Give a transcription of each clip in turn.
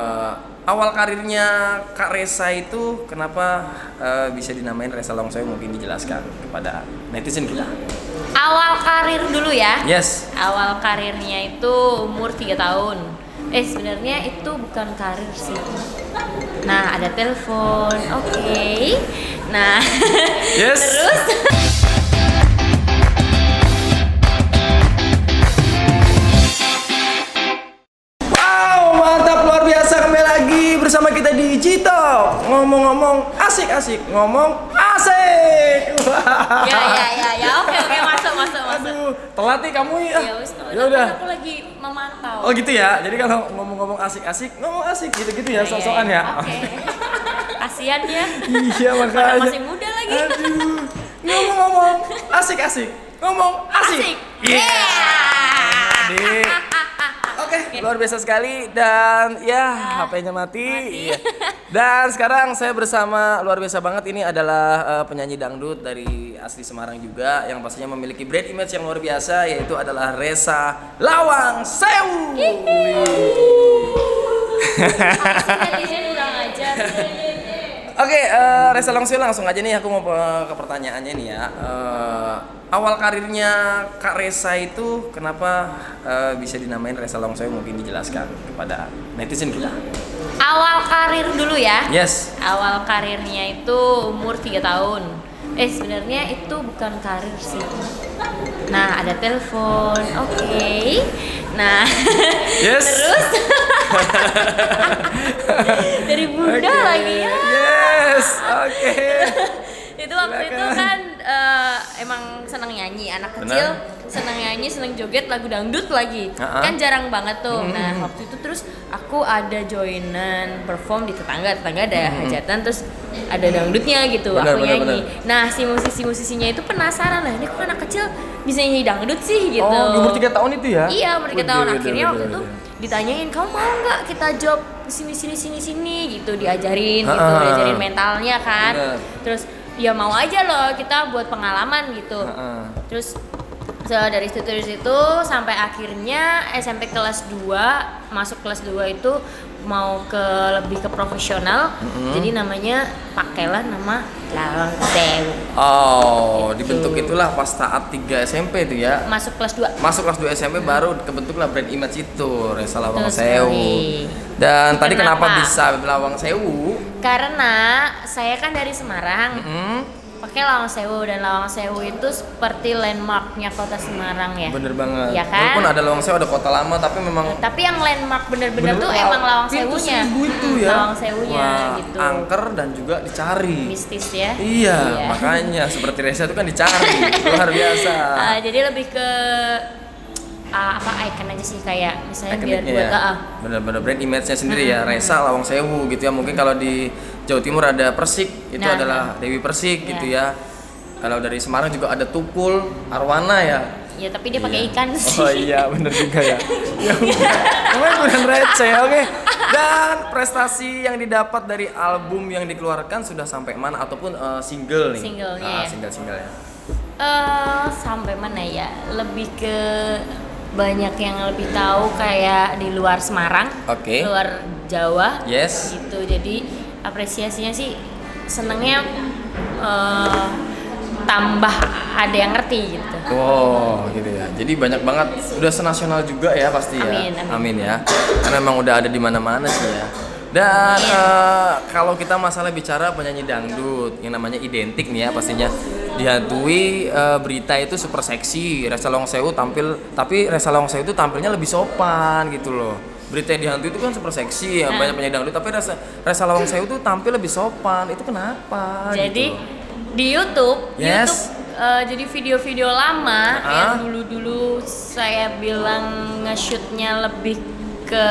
Eh, awal karirnya Kak Resa itu kenapa eh, bisa dinamain Resa Longsewu mungkin dijelaskan kepada netizen kita. Awal karir dulu ya. Yes. Awal karirnya itu umur 3 tahun. Eh sebenarnya itu bukan karir sih. Nah ada telepon, oke. Nah Yes. terus Asik-asik, ngomong asik. Ya ya ya ya oke oke masuk masuk masuk. Aduh, telat nih kamu ya. Ya Ya udah. aku lagi memantau. Oh gitu ya. Jadi kalau ngomong-ngomong asik-asik, ngomong asik gitu-gitu ya, iya, sok-sokan iya. ya. Oke. Kasihan dia. Iya makanya. masih muda lagi. Aduh, ngomong-ngomong asik-asik, ngomong asik. Asik. Iya. Yeah. Adik. Oke, luar biasa sekali dan ya HP-nya mati. Ah, mati. Iya. Dan sekarang saya bersama luar biasa banget ini adalah eh, penyanyi dangdut dari asli Semarang juga yang pastinya memiliki brand image yang luar biasa yaitu adalah Resa Lawang Sewu. Ajar. Oke, eh, Resa langsung langsung aja nih aku mau ke pertanyaannya nih ya. Eh, awal karirnya Kak Resa itu kenapa eh, bisa dinamain Resa Longsewu mungkin dijelaskan kepada netizen kita. Awal karir dulu ya. Yes. Awal karirnya itu umur 3 tahun. Eh sebenarnya itu bukan karir sih. Nah ada telepon, oke. Nah Yes. terus dari bunda Oke, lagi ya. Yes. Oke. itu waktu itu Silakan. kan eh, emang seneng nyanyi anak kecil seneng nyanyi seneng joget lagu dangdut lagi Ha-ha. kan jarang banget tuh Hmm. nah waktu itu terus aku ada joinan perform di tetangga tetangga ada hajatan terus ada dangdutnya gitu Hmm. Benar, aku benar, nyanyi nah si musisi musisinya itu penasaran lah ini kok anak kecil bisa nyanyi dangdut sih gitu Oh, umur 3 tahun itu ya? Iya, umur tiga tahun akhirnya waktu itu ditanyain kamu mau nggak kita job sini sini sini sini gitu diajarin gitu Ha-ha. diajarin mentalnya kan Bener. terus ya mau aja loh kita buat pengalaman gitu Heeh. terus so, dari situ dari situ sampai akhirnya SMP kelas 2 masuk kelas 2 itu mau ke lebih ke profesional jadi namanya pakailah nama Lawang Sewu Oh, Gitu. dibentuk itulah pas saat 3 SMP itu ya. masuk kelas 2 Masuk kelas 2 SMP baru kebentuklah brand image itu Resa Lawang Betul Sewu. Dan tadi kenapa Kenapa? bisa Lawang Sewu? karena saya kan dari Semarang Hmm, pakai Lawang Sewu dan Lawang Sewu itu seperti landmarknya kota Semarang ya. bener banget. Iya kan? Walaupun ada Lawang Sewu ada kota lama tapi memang Tapi yang landmark bener-bener bener tuh law- emang Lawang Sewunya. itu Hmm, ya. Lawang Sewunya Wah, gitu. Angker dan juga dicari. Mistis ya. Iya, makanya seperti Resa itu kan dicari. Luar biasa. Ah, jadi lebih ke ah, apa icon aja sih kayak misalnya biar Ikoniknya buat ya. ah, ah. Bener-bener brand image-nya sendiri ya. Resa Lawang Sewu gitu ya. Mungkin kalau di Jawa Timur ada Persik, itu Nah, adalah Dewi Persik gitu Ya. Kalau dari Semarang juga ada Tukul, Arwana ya. Ya tapi dia pakai Iya. ikan sih. Oh iya, bener juga ya. ya bukan receh, oke. Dan prestasi yang didapat dari album yang dikeluarkan sudah sampai mana ataupun eh, single nih? Singlenya Ah, ya. single-single ya. Eh, sampai mana ya? Lebih ke banyak yang lebih tahu kayak di luar Semarang, Oke. luar Jawa, Yes. gitu. Jadi apresiasinya sih senengnya eh, tambah ada yang ngerti gitu. Wow, gitu ya. Jadi banyak banget udah senasional juga ya pasti ya. Amin, amin. ya. Karena memang udah ada di mana-mana sih ya. Dan eh, kalau kita masalah bicara penyanyi dangdut yang namanya identik nih ya pastinya dihantui eh, berita itu super seksi. Resa Longsewu tampil tapi Resa Longsewu itu tampilnya lebih sopan gitu loh. Berita yang dihantui itu kan super seksi ya Nah. banyak penyanyi dangdut tapi Resa Resa Longsewu itu tampil lebih sopan. Itu kenapa? Jadi gitu? di YouTube, Yes. YouTube eh, jadi video-video lama Ah. yang dulu-dulu saya bilang nge-shootnya lebih ke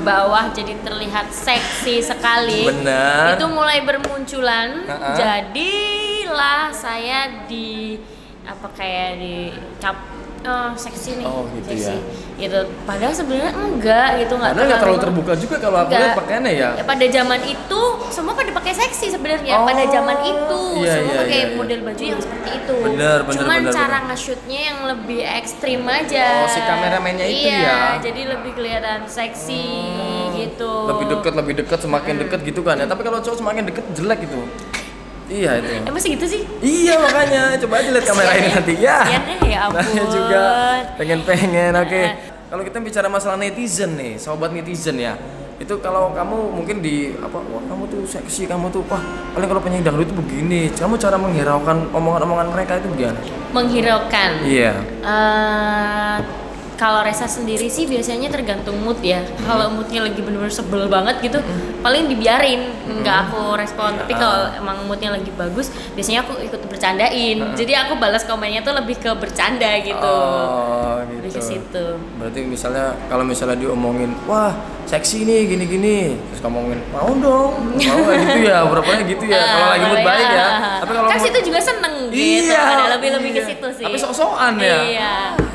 bawah jadi terlihat seksi sekali. Bener. Itu mulai bermunculan. Ah. Jadilah saya di apa kayak di cap oh, seksi nih. Oh, gitu seksi. ya. Gitu. Padahal sebenarnya enggak gitu enggak Padahal nggak terlalu terbuka juga kalau aku lihat pakaiannya ya. Ya, pada zaman itu semua pada pakai seksi sebenarnya. Oh, pada zaman itu iya, semua iya, pakai iya, iya. model baju yang seperti itu. Bener, bener, Cuman bener, cara bener. nge-shootnya yang lebih ekstrim aja. Oh, si kameramennya itu iya, ya. jadi lebih kelihatan seksi Hmm, gitu. Lebih deket lebih deket semakin deket gitu kan ya tapi kalau cowok semakin deket jelek gitu iya itu. Emang segitu sih? iya makanya. Coba aja lihat kamera ini nanti. Ya. Kasian deh, ya ampun. Juga pengen pengen oke. Eh. kalau kita bicara masalah netizen nih sobat netizen ya. Itu kalau kamu mungkin di apa wah kamu tuh seksi kamu tuh wah paling kalau penyanyi dangdut itu begini. Kamu cara menghiraukan omongan-omongan mereka itu gimana? Menghiraukan. iya. Eh, kalau Resa sendiri sih biasanya tergantung mood ya. Kalau moodnya lagi bener-bener sebel banget gitu, paling dibiarin, nggak aku respon. Tapi kalau emang moodnya lagi bagus, biasanya aku ikut bercandain. Jadi aku balas komennya tuh lebih ke bercanda gitu. oh Lebih gitu ke situ. berarti misalnya kalau misalnya diomongin wah seksi nih gini gini terus kamu ngomongin mau dong mau gitu ya berapa gitu ya kalau lagi mood Ah, baik ya iya. tapi kalau kan situ juga seneng gitu. Iya, Ada lebih-lebih ke iya. situ sih. Tapi sok-sokan ya. Iya.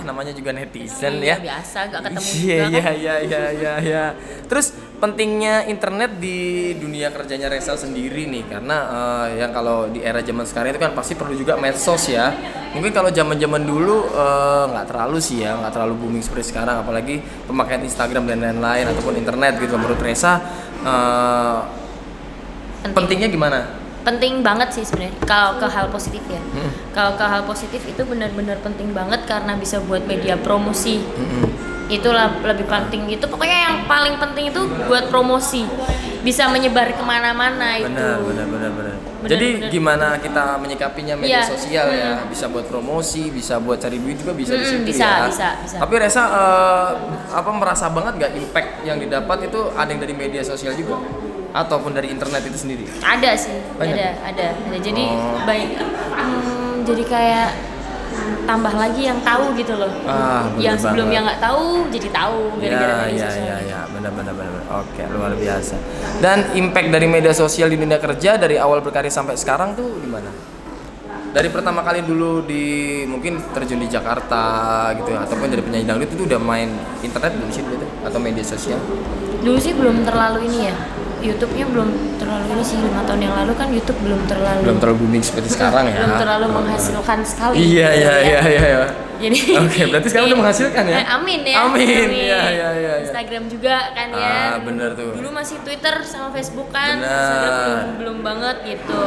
Namanya juga netizen Iya, ya biasa gak ketemu Iya iya kan. iya iya iya iya. Terus pentingnya internet di dunia kerjanya Resa sendiri nih karena eh, yang kalau di era zaman sekarang itu kan pasti perlu juga medsos ya. Mungkin kalau zaman-zaman dulu eh, nggak terlalu sih ya, nggak terlalu booming seperti sekarang apalagi pemakaian Instagram dan lain-lain ataupun internet gitu menurut Resa eh, Penting. pentingnya gimana? Penting banget sih sebenarnya kalau ke hal positif ya Mm-mm. kalau ke hal positif itu benar-benar penting banget karena bisa buat media promosi Mm-mm. itulah lebih penting itu pokoknya yang paling penting itu buat promosi bisa menyebar ke mana-mana itu Benar, benar, benar, benar. Benar, Jadi benar. gimana kita menyikapinya media Iya. sosial ya? Bisa buat promosi, bisa buat cari duit juga bisa di Mm-mm, situ bisa, ya. bisa, bisa. Tapi Resa eh, apa merasa banget nggak impact yang didapat itu ada yang dari media sosial juga ataupun dari internet itu sendiri? ada sih Banyak? ada ada ada jadi Oh. baik hmm, jadi kayak tambah lagi yang tahu gitu loh Ah, bener yang sebelumnya nggak tahu jadi tahu gara-gara Ya, media ya, sosial ya, ya, benar, benar, benar. benar. Oke, luar biasa. Dan impact dari media sosial di dunia kerja dari awal berkarya sampai sekarang tuh gimana? Dari pertama kali dulu di mungkin terjun di Jakarta gitu ya, ataupun dari penyanyi dangdut itu udah main internet belum sih gitu atau media sosial? dulu sih belum terlalu ini ya YouTube-nya belum terlalu ini sih lima tahun yang lalu kan YouTube belum terlalu Belum terlalu booming seperti sekarang ya. belum terlalu menghasilkan sekali Iya, iya, iya, iya. Jadi Oke, berarti sekarang udah menghasilkan ya? Eh, amin ya Amin, iya, iya, iya, iya. Instagram juga kan ya Ah, bener tuh. dulu masih Twitter sama Facebook kan Bener. Instagram belum belum banget gitu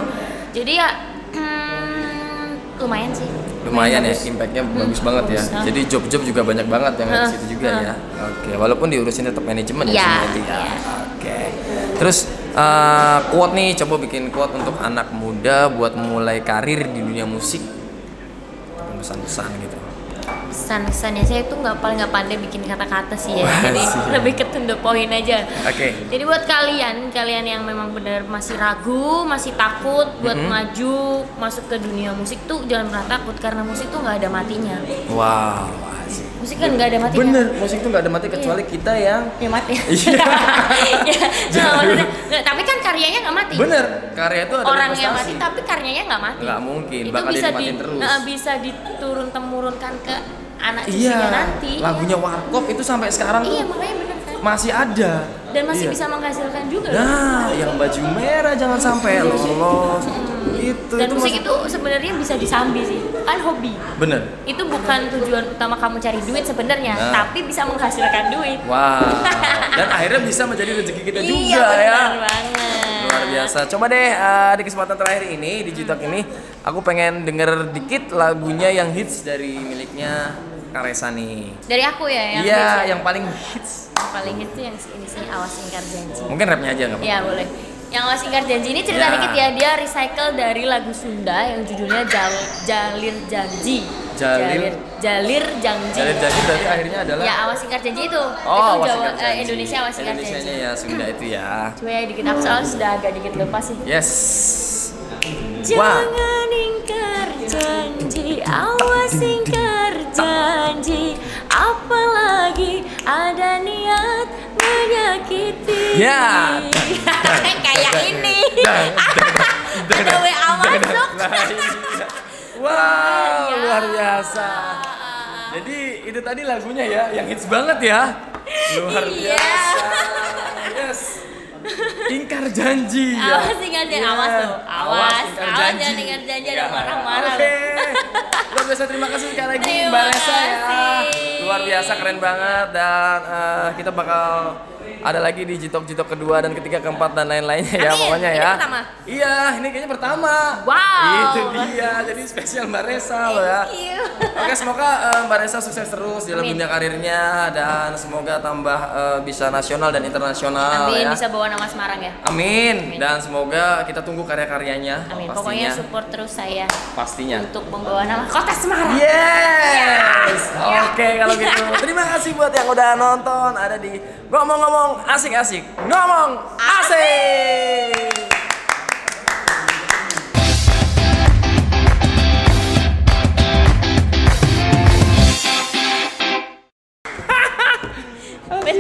jadi ya hmm, lumayan sih Lumayan ya, impactnya bagus banget ya. bagus, ha. Jadi job-job juga banyak banget yang ada di situ juga hah. ya. Oke, walaupun diurusin tetap manajemen ya Iya, semua itu ya. Oke. Terus eh, quote nih, coba bikin quote untuk anak muda buat mulai karir di dunia musik. Pesan-pesan gitu. Pesan-pesannya saya tuh nggak paling nggak pandai bikin kata-kata sih ya Wah, jadi sih. lebih ke the point aja Oke. Jadi buat kalian, kalian yang memang benar masih ragu, masih takut buat Mhm. maju masuk ke dunia musik tuh jangan pernah takut karena musik tuh nggak ada matinya. Wow, asik. Musik kan nggak ada matinya. Bener, musik tuh nggak ada mati kecuali kita yang Ya mati. Iya. ya, nggak, tapi kan karyanya nggak mati. bener karya itu ada Orangnya prestasi. mati tapi karyanya nggak mati. Nggak mungkin, Itu bakal bisa di, terus. nah, bisa diturun temurunkan ke anak cucunya Iya, nanti. lagunya Warkop itu sampai sekarang Iya tuh makanya bener kan. masih ada Dan masih Iya. bisa menghasilkan juga. loh. Nah, yang baju merah jangan sampai lolos. Itu Dan itu musik itu sebenarnya bisa disambi sih, kan hobi. bener. itu bukan tujuan utama kamu cari duit sebenarnya, Nah. tapi bisa menghasilkan duit. Wow. Dan akhirnya bisa menjadi rezeki kita juga iya, ya. banget. Luar biasa. Coba deh eh, di kesempatan terakhir ini di Jitak ini aku pengen denger dikit lagunya yang hits dari miliknya Karesa nih. Dari aku ya yang Iya, ya? yang paling hits. Yang paling hits tuh yang ini sih Awas Ingkar Janji. Mungkin rapnya aja nggak apa-apa. Iya boleh. Yang Awas Ingkar Janji ini cerita Ya. dikit ya, dia recycle dari lagu Sunda yang judulnya Jal, Jalir Janji. Jalir? Jalir Janji. Jadi jadi berarti akhirnya adalah Ya Awas Ingkar Janji itu. Oh, itu Awas Jawa, Ingkar eh, Janji. Indonesia Awas Ingkar Indonesianya Janji. ya Sunda itu ya. Coba ya dikit aku soalnya sudah agak dikit lupa sih. Yes. Wah. Jangan ingkar janji, awas ingkar janji Apalagi ada niat menyakiti Ya. Kayak ini Ada WA masuk Nah, iya. Wow, Ya. luar biasa. Jadi itu tadi lagunya ya, yang hits banget ya. Luar Iya. biasa. Yes. Ingkar janji ya. Awas ingkar janji, Iya. awas tuh, awas, ingkar awas janji. jangan ingkar janji, ada Ya. marah-marah Oke. Luar biasa terima kasih sekali lagi Mbak Resa ya. Luar biasa keren banget dan eh, kita bakal ada lagi di Jitok Jitok kedua dan ketiga keempat dan lain-lainnya ya pokoknya Ini ya. pertama? Iya, ini kayaknya pertama. Wow. Itu dia. Jadi spesial Mbak Resa loh ya. Oke, semoga eh, Mbak Resa sukses terus dalam Amin. dunia karirnya dan semoga tambah eh, bisa nasional dan internasional Amin ya. bisa bawa nama Semarang ya. Amin. Amin. Dan semoga kita tunggu karya-karyanya Amin. pastinya. Pokoknya support terus saya pastinya. untuk membawa nama Kota Semarang. Yes. Ya. Oke Oke kalau gitu. Iya. Terima kasih buat yang udah nonton. Ada di ngomong-ngomong asik-asik. Ngomong asik. Hahaha. Wes